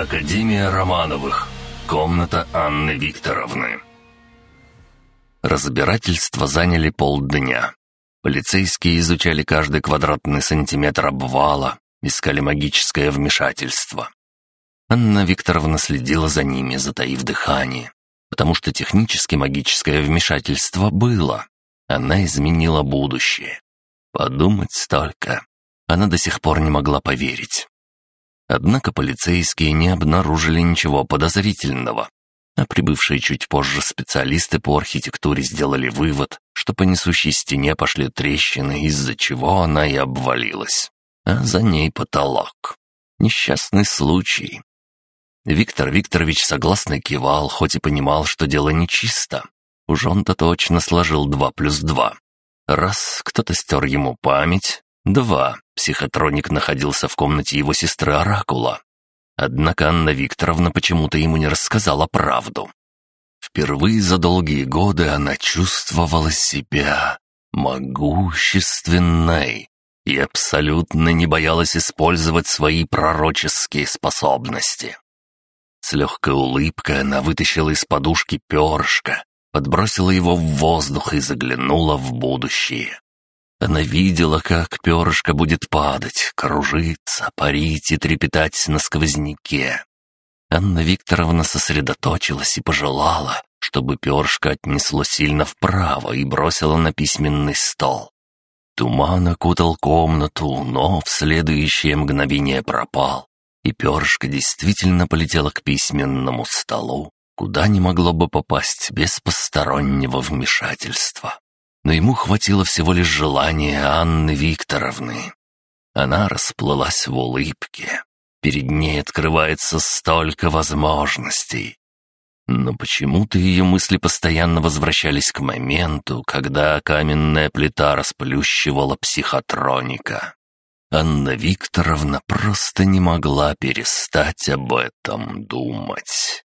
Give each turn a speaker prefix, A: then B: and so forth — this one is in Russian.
A: Академия Романовых. Комната Анны Викторовны. Разбирательства заняли полдня. Полицейские изучали каждый квадратный сантиметр обвала, искали магическое вмешательство. Анна Викторовна следила за ними, затаив дыхание, потому что технически магическое вмешательство было. Она изменила будущее. Подумать только. Она до сих пор не могла поверить. Однако полицейские не обнаружили ничего подозрительного, а прибывшие чуть позже специалисты по архитектуре сделали вывод, что по несущей стене пошли трещины, из-за чего она и обвалилась. А за ней потолок. Несчастный случай. Виктор Викторович согласно кивал, хоть и понимал, что дело нечисто. Уж он-то точно сложил два плюс два. Раз кто-то стер ему память, два Психотроник находился в комнате его сестры Оракула. Однако Анна Викторовна почему-то ему не рассказала правду. Впервые за долгие годы она чувствовала себя могущественной и абсолютно не боялась использовать свои пророческие способности. С легкой улыбкой она вытащила из подушки перышко, подбросила его в воздух и заглянула в будущее. Она видела, как перышко будет падать, кружиться, парить и трепетать на сквозняке. Анна Викторовна сосредоточилась и пожелала, чтобы перышко отнесло сильно вправо и бросило на письменный стол. Туман окутал комнату, но в следующее мгновение пропал, и перышко действительно полетело к письменному столу, куда не могло бы попасть без постороннего вмешательства но ему хватило всего лишь желания Анны Викторовны. Она расплылась в улыбке. Перед ней открывается столько возможностей. Но почему-то ее мысли постоянно возвращались к моменту, когда каменная плита расплющивала психотроника. Анна Викторовна просто не могла перестать об этом думать.